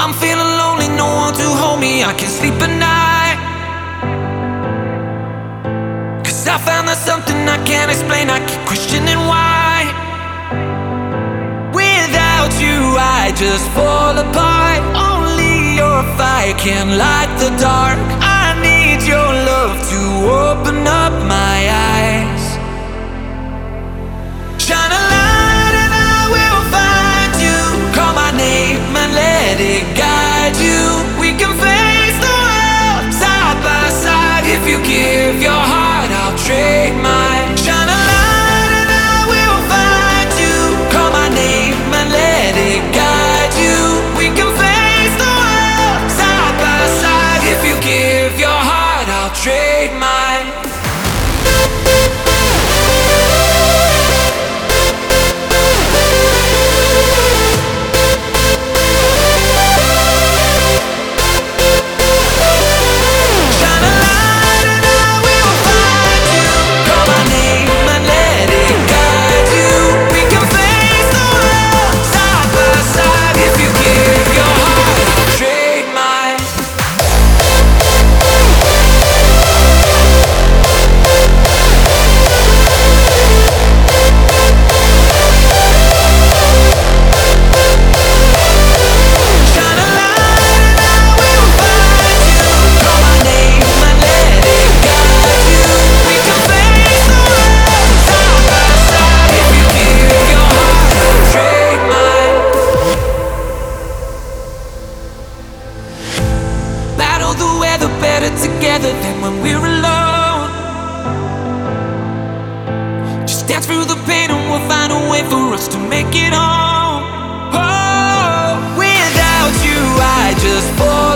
I'm feeling lonely, no one to hold me. I can't sleep at night. Cause I found there's something I can't explain. I keep questioning why. Without you, I just fall apart. Only your fire can light the dark. I need your love to open up my eyes. you give dance through the pain and we'll find a way for us to make it home. Oh, without you, I just fall.